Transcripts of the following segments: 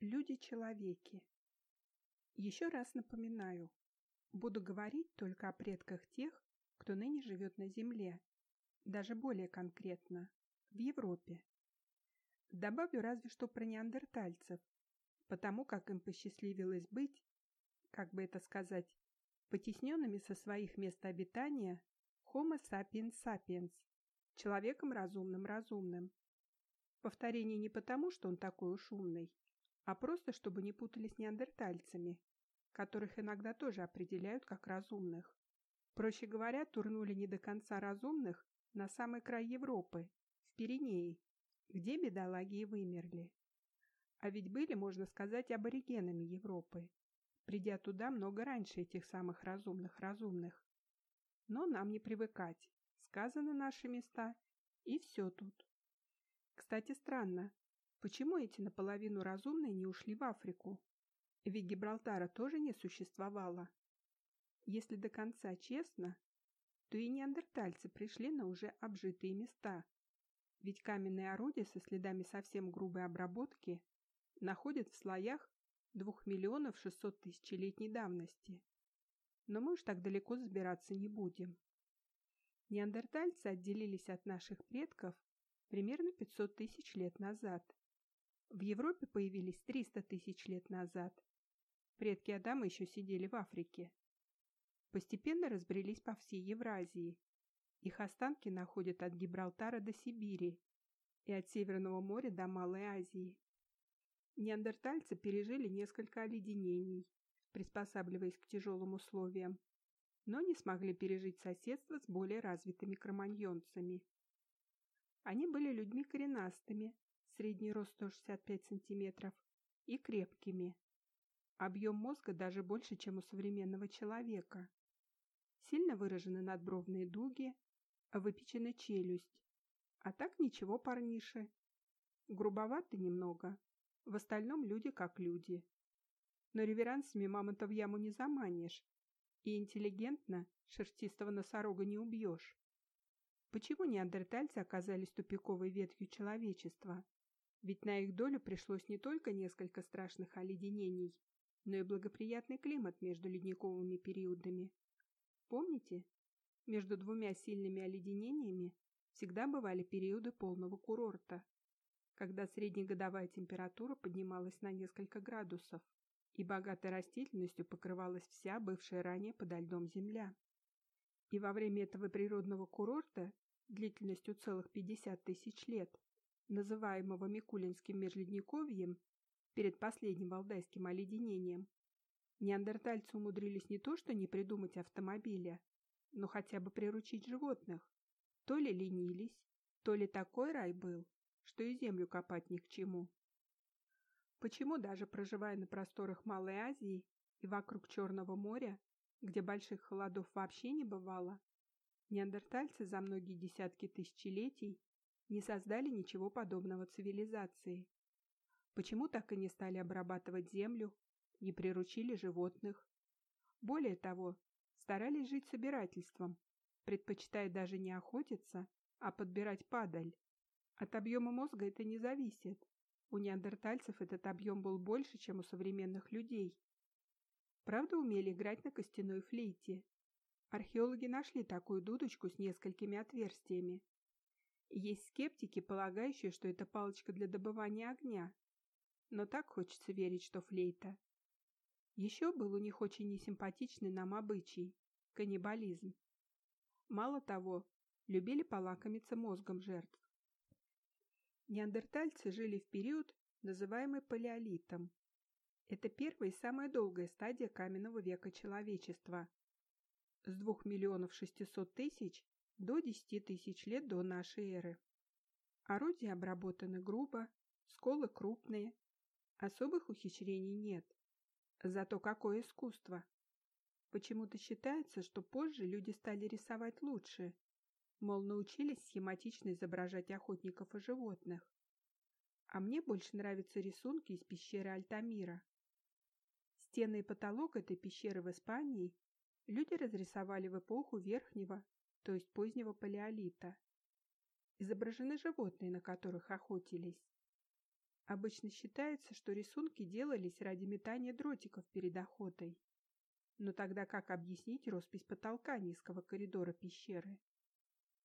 Люди-человеки. Еще раз напоминаю, буду говорить только о предках тех, кто ныне живет на Земле, даже более конкретно, в Европе. Добавлю разве что про неандертальцев, потому как им посчастливилось быть, как бы это сказать, потесненными со своих мест обитания Homo sapiens sapiens, человеком разумным-разумным. Повторение не потому, что он такой уж умный, а просто чтобы не путали с неандертальцами, которых иногда тоже определяют как разумных. Проще говоря, турнули не до конца разумных на самый край Европы, в Пиренеи, где бедолаги и вымерли. А ведь были, можно сказать, аборигенами Европы, придя туда много раньше этих самых разумных-разумных. Но нам не привыкать, сказаны наши места, и все тут. Кстати, странно, почему эти наполовину разумные не ушли в Африку? Ведь Гибралтара тоже не существовало. Если до конца честно, то и неандертальцы пришли на уже обжитые места. Ведь каменные орудия со следами совсем грубой обработки находят в слоях двух миллионов шестьсот тысячелетней давности. Но мы уж так далеко забираться не будем. Неандертальцы отделились от наших предков примерно 500 тысяч лет назад. В Европе появились 300 тысяч лет назад. Предки Адама еще сидели в Африке. Постепенно разбрелись по всей Евразии. Их останки находят от Гибралтара до Сибири и от Северного моря до Малой Азии. Неандертальцы пережили несколько оледенений, приспосабливаясь к тяжелым условиям, но не смогли пережить соседство с более развитыми кроманьонцами. Они были людьми коренастыми, средний рост 165 см, и крепкими. Объем мозга даже больше, чем у современного человека. Сильно выражены надбровные дуги, выпечена челюсть. А так ничего, парниши. Грубоваты немного. В остальном люди как люди. Но реверансами мамонта в яму не заманишь. И интеллигентно шерстистого носорога не убьешь. Почему неандертальцы оказались тупиковой ветвью человечества? Ведь на их долю пришлось не только несколько страшных оледенений, но и благоприятный климат между ледниковыми периодами. Помните? Между двумя сильными оледенениями всегда бывали периоды полного курорта, когда среднегодовая температура поднималась на несколько градусов, и богатой растительностью покрывалась вся бывшая ранее подо льдом земля. И во время этого природного курорта, длительностью целых 50 тысяч лет, называемого Микулинским межледниковьем, перед последним валдайским оледенением, неандертальцы умудрились не то что не придумать автомобиля, но хотя бы приручить животных. То ли ленились, то ли такой рай был, что и землю копать ни к чему. Почему даже проживая на просторах Малой Азии и вокруг Черного моря, где больших холодов вообще не бывало, неандертальцы за многие десятки тысячелетий не создали ничего подобного цивилизации. Почему так и не стали обрабатывать землю, не приручили животных? Более того, старались жить собирательством, предпочитая даже не охотиться, а подбирать падаль. От объема мозга это не зависит. У неандертальцев этот объем был больше, чем у современных людей. Правда, умели играть на костяной флейте. Археологи нашли такую дудочку с несколькими отверстиями. Есть скептики, полагающие, что это палочка для добывания огня. Но так хочется верить, что флейта. Еще был у них очень несимпатичный нам обычай – каннибализм. Мало того, любили полакомиться мозгом жертв. Неандертальцы жили в период, называемый палеолитом, это первая и самая долгая стадия каменного века человечества. С 2 миллионов 600 тысяч до 10 тысяч лет до нашей эры. Орудия обработаны грубо, сколы крупные, особых ухищрений нет. Зато какое искусство! Почему-то считается, что позже люди стали рисовать лучше, мол, научились схематично изображать охотников и животных. А мне больше нравятся рисунки из пещеры Альтамира. Стены и потолок этой пещеры в Испании люди разрисовали в эпоху верхнего, то есть позднего палеолита. Изображены животные, на которых охотились. Обычно считается, что рисунки делались ради метания дротиков перед охотой. Но тогда как объяснить роспись потолка низкого коридора пещеры?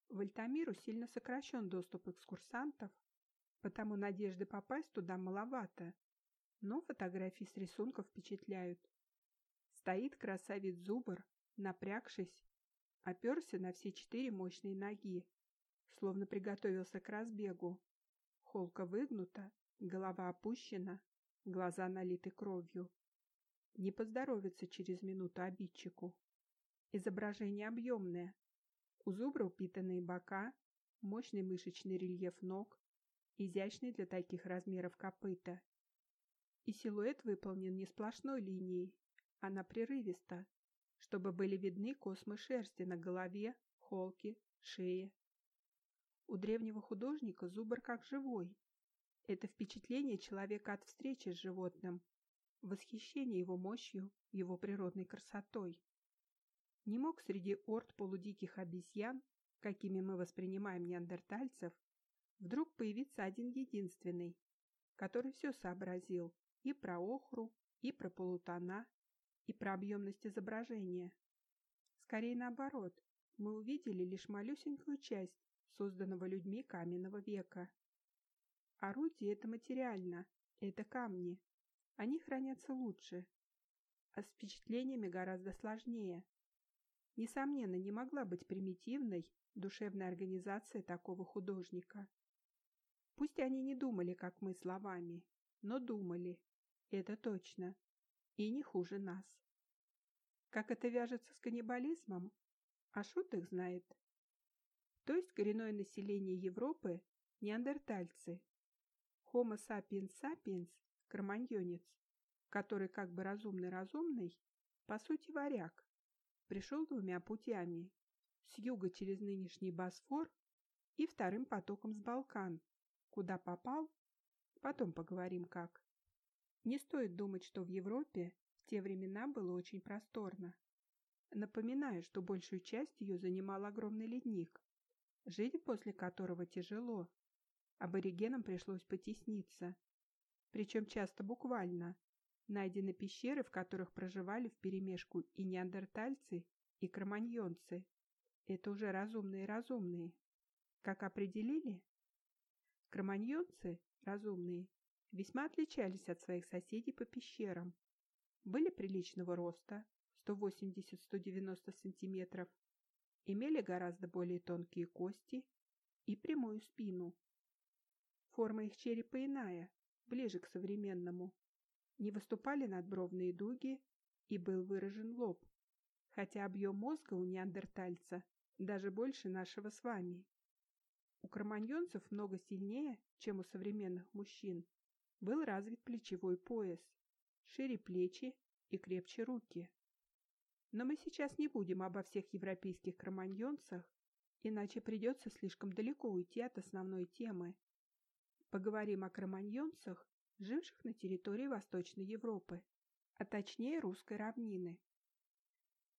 В Альтамиру сильно сокращен доступ экскурсантов, потому надежды попасть туда маловато, но фотографии с рисунков впечатляют. Стоит красавец-зубр, напрягшись, оперся на все четыре мощные ноги, словно приготовился к разбегу. Холка выгнута, голова опущена, глаза налиты кровью. Не поздоровится через минуту обидчику. Изображение объемное. У зубра упитанные бока, мощный мышечный рельеф ног, изящный для таких размеров копыта. И силуэт выполнен не сплошной линией, а напрерывисто, чтобы были видны космы шерсти на голове, холке, шее. У древнего художника зубр как живой. Это впечатление человека от встречи с животным, восхищение его мощью, его природной красотой. Не мог среди орд полудиких обезьян, какими мы воспринимаем неандертальцев, вдруг появиться один единственный, который все сообразил и про охру, и про полутона, и про объемность изображения. Скорее наоборот, мы увидели лишь малюсенькую часть созданного людьми каменного века. Орудие – это материально, это камни. Они хранятся лучше, а с впечатлениями гораздо сложнее. Несомненно, не могла быть примитивной душевная организация такого художника. Пусть они не думали, как мы словами, но думали, это точно, и не хуже нас. Как это вяжется с каннибализмом? А шут их знает. То есть коренное население Европы – неандертальцы. Homo sapiens sapiens – кроманьонец, который как бы разумный-разумный, по сути варяг, пришел двумя путями – с юга через нынешний Босфор и вторым потоком с Балкан, куда попал, потом поговорим как. Не стоит думать, что в Европе в те времена было очень просторно. Напоминаю, что большую часть ее занимал огромный ледник, жить после которого тяжело. Аборигенам пришлось потесниться. Причем часто буквально. Найдены пещеры, в которых проживали вперемешку и неандертальцы, и кроманьонцы. Это уже разумные-разумные. Как определили? Кроманьонцы, разумные, весьма отличались от своих соседей по пещерам. Были приличного роста, 180-190 см, имели гораздо более тонкие кости и прямую спину. Форма их черепа иная, ближе к современному. Не выступали надбровные дуги и был выражен лоб, хотя объем мозга у неандертальца даже больше нашего с вами. У кроманьонцев много сильнее, чем у современных мужчин, был развит плечевой пояс, шире плечи и крепче руки. Но мы сейчас не будем обо всех европейских кроманьонцах, иначе придется слишком далеко уйти от основной темы. Поговорим о кроманьонцах, живших на территории Восточной Европы, а точнее русской равнины.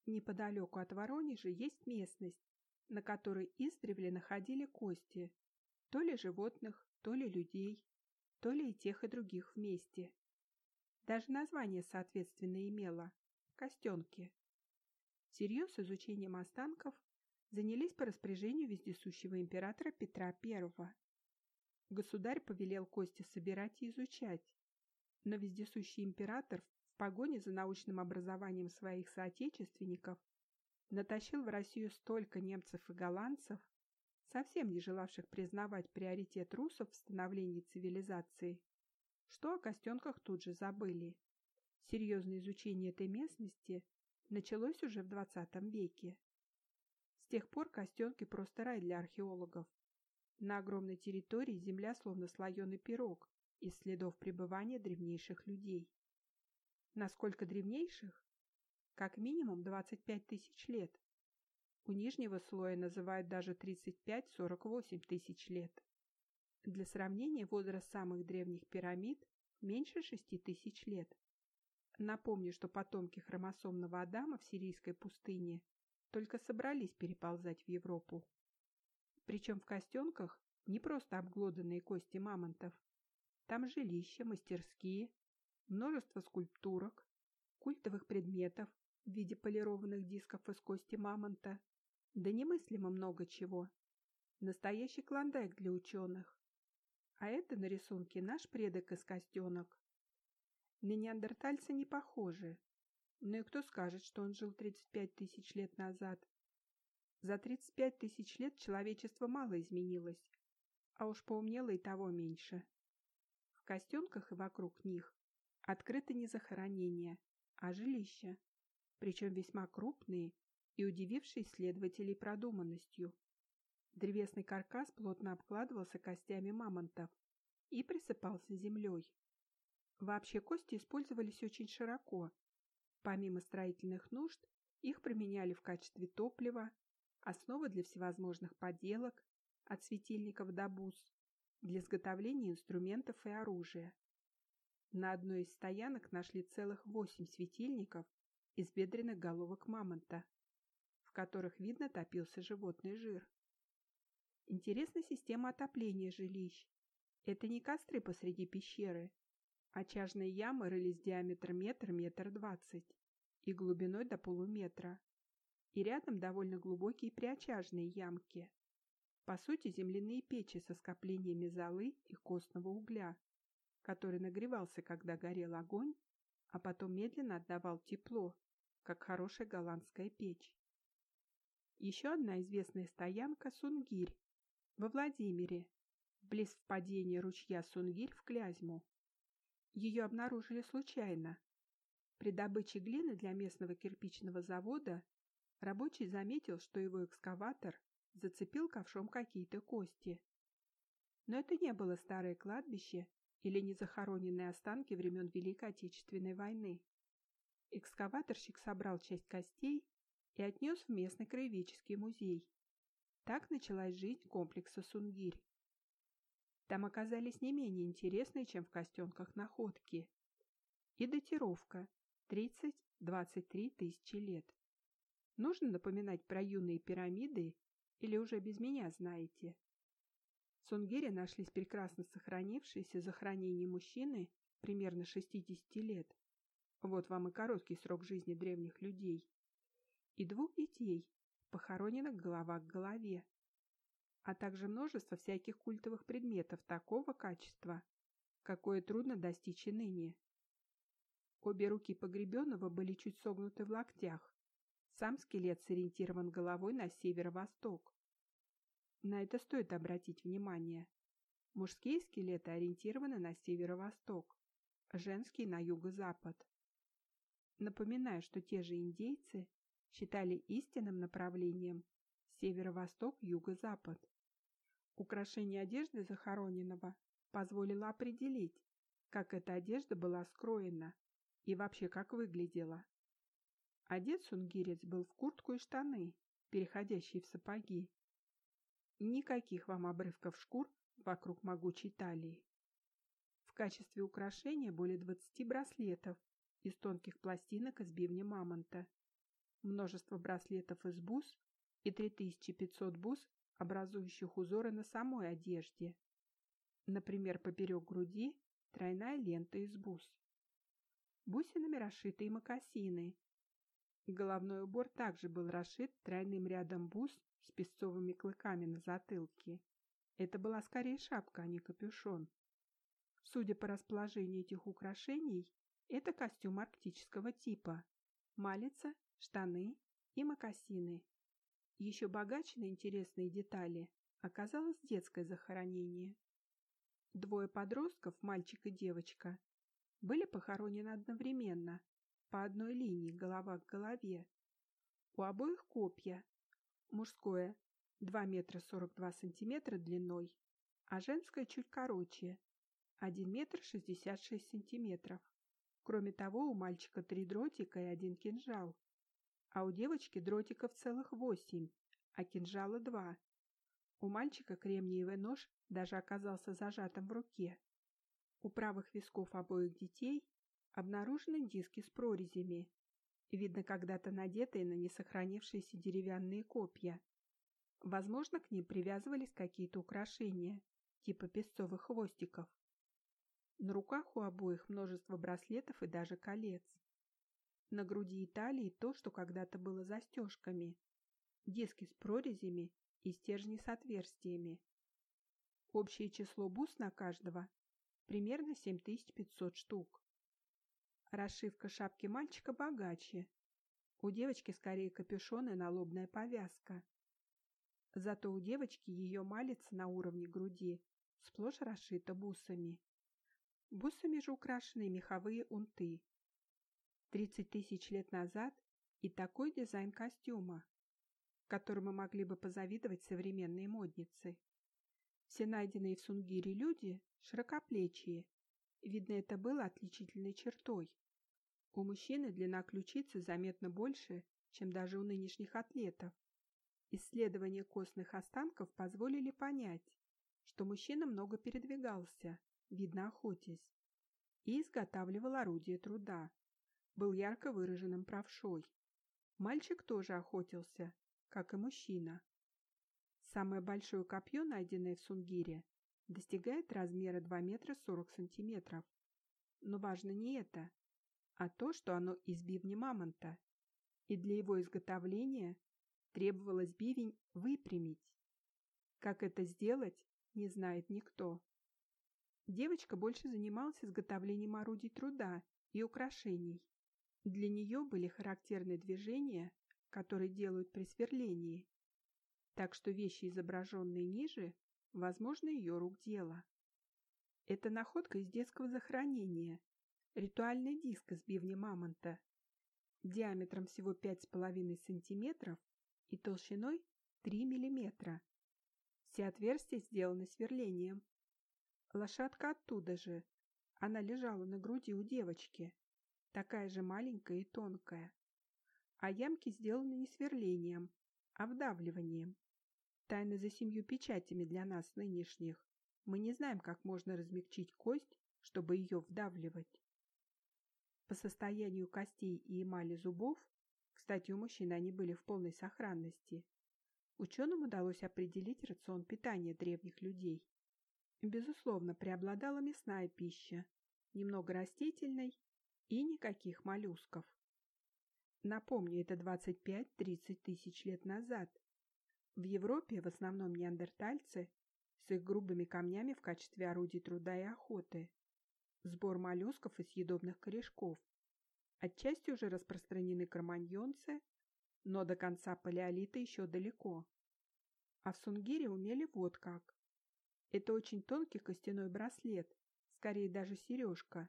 Неподалеку от Воронежа есть местность, на которой издревле находили кости, то ли животных, то ли людей, то ли и тех, и других вместе. Даже название соответственно имело – «Костенки». Всерьез изучением останков занялись по распоряжению вездесущего императора Петра I. Государь повелел кости собирать и изучать, но вездесущий император в погоне за научным образованием своих соотечественников натащил в Россию столько немцев и голландцев, совсем не желавших признавать приоритет русов в становлении цивилизации, что о костенках тут же забыли. Серьезное изучение этой местности началось уже в 20 веке. С тех пор костенки просто рай для археологов. На огромной территории земля словно слоеный пирог из следов пребывания древнейших людей. Насколько древнейших? Как минимум 25 тысяч лет. У нижнего слоя называют даже 35-48 тысяч лет. Для сравнения, возраст самых древних пирамид меньше 6 тысяч лет. Напомню, что потомки хромосомного Адама в сирийской пустыне только собрались переползать в Европу. Причем в костенках не просто обглоданные кости мамонтов, Там жилища, мастерские, множество скульптурок, культовых предметов в виде полированных дисков из кости мамонта, да немыслимо много чего. Настоящий клондайк для ученых. А это на рисунке наш предок из костенок. На неандертальца не похожи. Но и кто скажет, что он жил 35 тысяч лет назад? За 35 тысяч лет человечество мало изменилось, а уж поумнело и того меньше. В костенках и вокруг них открыты не захоронения, а жилища, причем весьма крупные и удивившие исследователей продуманностью. Древесный каркас плотно обкладывался костями мамонтов и присыпался землей. Вообще кости использовались очень широко. Помимо строительных нужд, их применяли в качестве топлива, основы для всевозможных поделок, от светильников до бус, для изготовления инструментов и оружия. На одной из стоянок нашли целых восемь светильников из бедренных головок мамонта, которых, видно, топился животный жир. Интересна система отопления жилищ. Это не костры посреди пещеры, Очажные ямы рылись диаметром метр, метр двадцать и глубиной до полуметра. И рядом довольно глубокие приочажные ямки. По сути, земляные печи со скоплениями золы и костного угля, который нагревался, когда горел огонь, а потом медленно отдавал тепло, как хорошая голландская печь. Еще одна известная стоянка – Сунгирь, во Владимире, близ впадения ручья Сунгирь в Клязьму. Ее обнаружили случайно. При добыче глины для местного кирпичного завода рабочий заметил, что его экскаватор зацепил ковшом какие-то кости. Но это не было старое кладбище или незахороненные останки времен Великой Отечественной войны. Экскаваторщик собрал часть костей и отнес в местный краеведческий музей. Так началась жизнь комплекса Сунгирь. Там оказались не менее интересные, чем в костенках находки. И датировка 30-23 тысячи лет. Нужно напоминать про юные пирамиды или уже без меня знаете? В Сунгире нашлись прекрасно сохранившиеся захоронения мужчины примерно 60 лет. Вот вам и короткий срок жизни древних людей. И двух детей, похороненных голова к голове а также множество всяких культовых предметов такого качества, какое трудно достичь и ныне. Обе руки погребенного были чуть согнуты в локтях. Сам скелет сориентирован головой на северо-восток. На это стоит обратить внимание. Мужские скелеты ориентированы на северо-восток, женские – на юго-запад. Напоминаю, что те же индейцы считали истинным направлением северо-восток-юго-запад. Украшение одежды захороненного позволило определить, как эта одежда была скроена и вообще как выглядела. Одет сунгирец был в куртку и штаны, переходящие в сапоги. Никаких вам обрывков шкур вокруг могучей талии. В качестве украшения более 20 браслетов из тонких пластинок из бивня мамонта, множество браслетов из бус и 3500 бус образующих узоры на самой одежде. Например, поперек груди тройная лента из бус. Бусинами расшитые мокасины. Головной убор также был расшит тройным рядом бус с песцовыми клыками на затылке. Это была скорее шапка, а не капюшон. Судя по расположению этих украшений, это костюм арктического типа. Малица, штаны и мокасины. Еще богаче на интересные детали оказалось детское захоронение. Двое подростков, мальчик и девочка, были похоронены одновременно, по одной линии, голова к голове. У обоих копья. Мужское 2 метра 42 сантиметра длиной, а женское чуть короче 1 метр 66 сантиметров. Кроме того, у мальчика три дротика и один кинжал а у девочки дротиков целых восемь, а кинжала два. У мальчика кремниевый нож даже оказался зажатым в руке. У правых висков обоих детей обнаружены диски с прорезями, видно когда-то надетые на несохранившиеся деревянные копья. Возможно, к ним привязывались какие-то украшения, типа песцовых хвостиков. На руках у обоих множество браслетов и даже колец. На груди и талии то, что когда-то было застежками. Диски с прорезями и стержни с отверстиями. Общее число бус на каждого примерно 7500 штук. Расшивка шапки мальчика богаче. У девочки скорее капюшон и налобная повязка. Зато у девочки ее малица на уровне груди сплошь расшита бусами. Бусами же украшены меховые унты. 30 тысяч лет назад и такой дизайн костюма, которому могли бы позавидовать современные модницы. Все найденные в Сунгире люди широкоплечие. Видно, это было отличительной чертой. У мужчины длина ключицы заметно больше, чем даже у нынешних атлетов. Исследования костных останков позволили понять, что мужчина много передвигался, видно охотясь, и изготавливал орудие труда. Был ярко выраженным правшой. Мальчик тоже охотился, как и мужчина. Самое большое копье, найденное в Сунгире, достигает размера 2 метра 40 сантиметров. Но важно не это, а то, что оно из бивня мамонта, и для его изготовления требовалось бивень выпрямить. Как это сделать, не знает никто. Девочка больше занималась изготовлением орудий труда и украшений. Для нее были характерны движения, которые делают при сверлении. Так что вещи, изображенные ниже, возможно, ее рук дело. Это находка из детского захоронения, ритуальный диск из бивня мамонта, диаметром всего 5,5 см и толщиной 3 мм. Все отверстия сделаны сверлением. Лошадка оттуда же. Она лежала на груди у девочки, такая же маленькая и тонкая. А ямки сделаны не сверлением, а вдавливанием. Тайна за семью печатями для нас нынешних. Мы не знаем, как можно размягчить кость, чтобы ее вдавливать. По состоянию костей и эмали зубов, кстати, у мужчин они были в полной сохранности, ученым удалось определить рацион питания древних людей. Безусловно, преобладала мясная пища, немного растительной и никаких моллюсков. Напомню, это 25-30 тысяч лет назад. В Европе в основном неандертальцы с их грубыми камнями в качестве орудий труда и охоты сбор моллюсков и съедобных корешков. Отчасти уже распространены кроманьонцы, но до конца палеолита еще далеко. А в Сунгире умели вот как. Это очень тонкий костяной браслет, скорее даже сережка.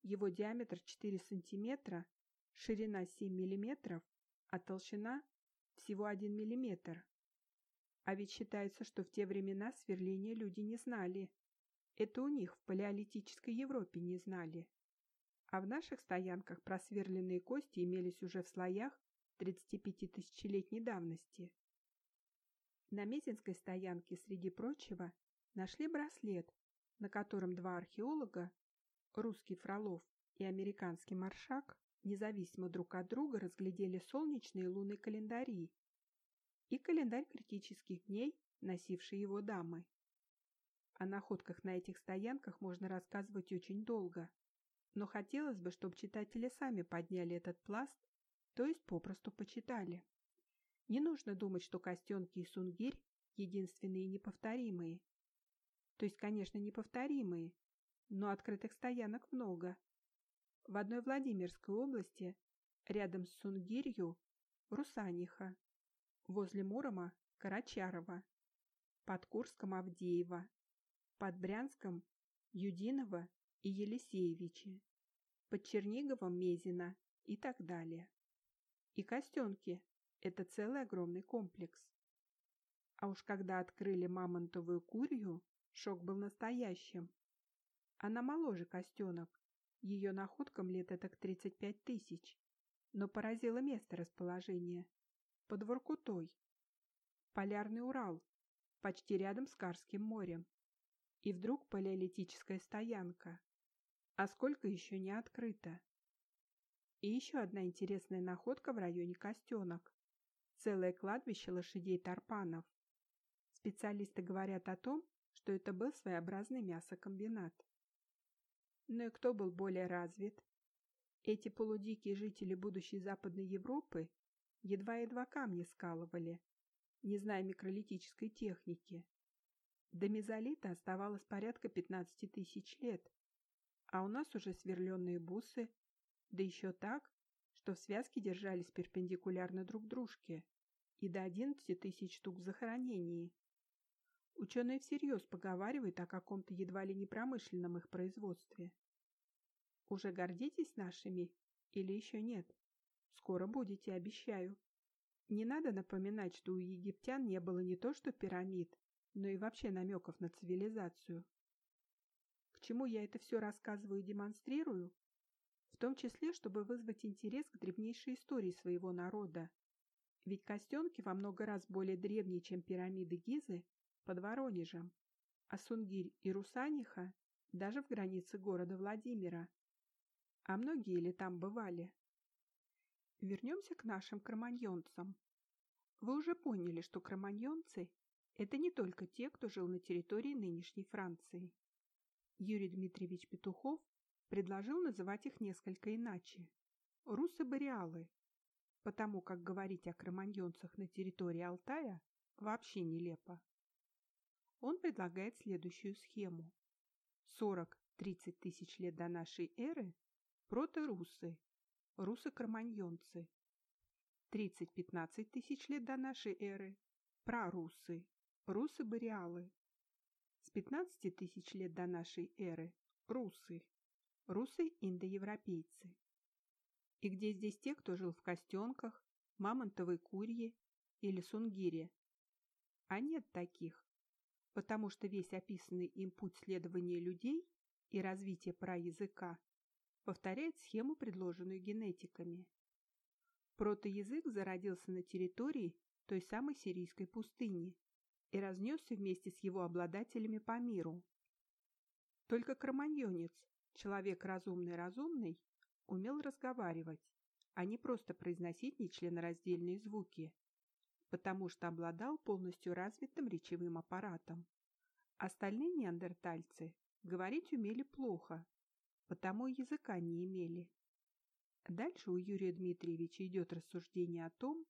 Его диаметр 4 см, ширина 7 мм, а толщина всего 1 мм. А ведь считается, что в те времена сверления люди не знали. Это у них в палеолитической Европе не знали. А в наших стоянках просверленные кости имелись уже в слоях 35 тысячелетней давности. На Мезенской стоянке, среди прочего, нашли браслет, на котором два археолога, русский Фролов и американский Маршак, независимо друг от друга разглядели солнечные и лунные календари и календарь критических дней, носивший его дамы. О находках на этих стоянках можно рассказывать очень долго, но хотелось бы, чтобы читатели сами подняли этот пласт, то есть попросту почитали. Не нужно думать, что Костенки и Сунгирь единственные неповторимые. То есть, конечно, неповторимые, но открытых стоянок много. В одной Владимирской области, рядом с Сунгирью, Русаниха, возле Мурома – Карачарова, под Курском – Авдеева, под Брянском – Юдинова и Елисеевичи, под Черниговом – Мезина и так далее. И Костенки – это целый огромный комплекс. А уж когда открыли мамонтовую курью, шок был настоящим. Она моложе Костенок, ее находкам лет это к 35 тысяч, но поразило место расположения. Под Воркутой. Полярный Урал, почти рядом с Карским морем. И вдруг палеолитическая стоянка. А сколько еще не открыто? И еще одна интересная находка в районе Костенок. Целое кладбище лошадей-тарпанов. Специалисты говорят о том, что это был своеобразный мясокомбинат. Но и кто был более развит? Эти полудикие жители будущей Западной Европы едва-едва камни скалывали, не зная микролитической техники. До мезолита оставалось порядка 15 тысяч лет, а у нас уже сверленные бусы, да еще так, что в связке держались перпендикулярно друг дружке, и до 11 тысяч штук в захоронении. Ученые всерьез поговаривают о каком-то едва ли не промышленном их производстве. Уже гордитесь нашими или еще нет? Скоро будете, обещаю. Не надо напоминать, что у египтян не было не то что пирамид, но и вообще намеков на цивилизацию. К чему я это все рассказываю и демонстрирую? В том числе, чтобы вызвать интерес к древнейшей истории своего народа. Ведь костенки во много раз более древние, чем пирамиды Гизы, под Воронежем, а Сунгирь и Русаниха даже в границе города Владимира. А многие ли там бывали? Вернемся к нашим кроманьонцам. Вы уже поняли, что кроманьонцы – это не только те, кто жил на территории нынешней Франции. Юрий Дмитриевич Петухов предложил называть их несколько иначе – русы-бореалы, потому как говорить о кроманьонцах на территории Алтая вообще нелепо. Он предлагает следующую схему. 40-30 тысяч лет до нашей эры Проторусы, русы-кроманьонцы. 30-15 тысяч лет до нашей эры. Прарусы, русы-бореалы. С 15 тысяч лет до нашей эры. Русы, русы-индоевропейцы. И где здесь те, кто жил в костенках, мамонтовой курье или сунгире? А нет таких, потому что весь описанный им путь следования людей и развития праязыка повторяет схему, предложенную генетиками. Протоязык зародился на территории той самой сирийской пустыни и разнесся вместе с его обладателями по миру. Только кроманьонец, человек разумный-разумный, умел разговаривать, а не просто произносить нечленораздельные звуки, потому что обладал полностью развитым речевым аппаратом. Остальные неандертальцы говорить умели плохо потому языка не имели. Дальше у Юрия Дмитриевича идет рассуждение о том,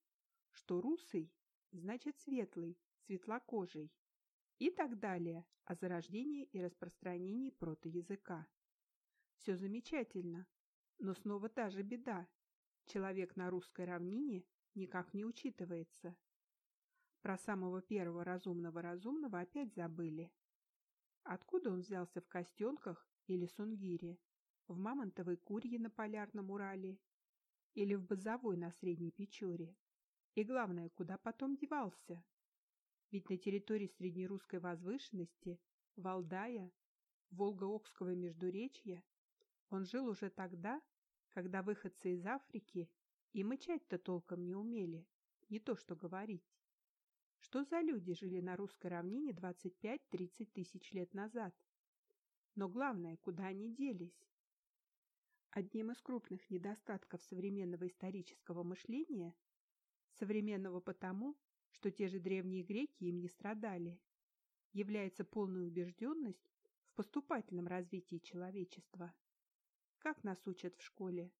что русый значит светлый, светлокожий и так далее о зарождении и распространении протоязыка. Все замечательно, но снова та же беда. Человек на русской равнине никак не учитывается. Про самого первого разумного разумного опять забыли. Откуда он взялся в Костенках или Сунгире? в Мамонтовой курье на Полярном Урале или в Базовой на Средней Печоре. И главное, куда потом девался? Ведь на территории среднерусской возвышенности, Валдая, Волго-Окского междуречья, он жил уже тогда, когда выходцы из Африки и мычать-то толком не умели, не то что говорить. Что за люди жили на русской равнине 25-30 тысяч лет назад? Но главное, куда они делись? Одним из крупных недостатков современного исторического мышления, современного потому, что те же древние греки им не страдали, является полная убежденность в поступательном развитии человечества. Как нас учат в школе?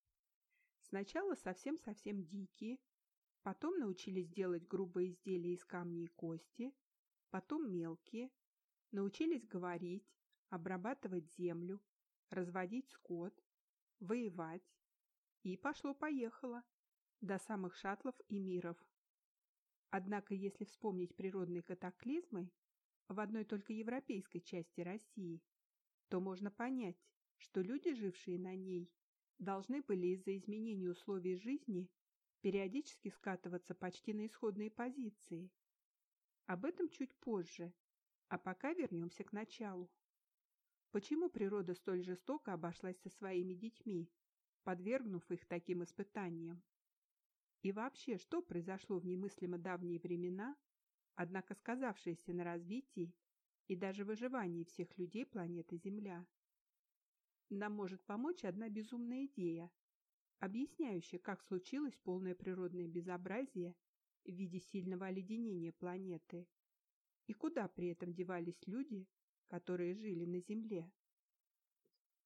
Сначала совсем-совсем дикие, потом научились делать грубые изделия из камней и кости, потом мелкие, научились говорить, обрабатывать землю, разводить скот, воевать. И пошло-поехало. До самых шаттлов и миров. Однако, если вспомнить природные катаклизмы в одной только европейской части России, то можно понять, что люди, жившие на ней, должны были из-за изменения условий жизни периодически скатываться почти на исходные позиции. Об этом чуть позже, а пока вернемся к началу. Почему природа столь жестоко обошлась со своими детьми, подвергнув их таким испытаниям? И вообще, что произошло в немыслимо давние времена, однако сказавшееся на развитии и даже выживании всех людей планеты Земля? Нам может помочь одна безумная идея, объясняющая, как случилось полное природное безобразие в виде сильного оледенения планеты и куда при этом девались люди, которые жили на земле.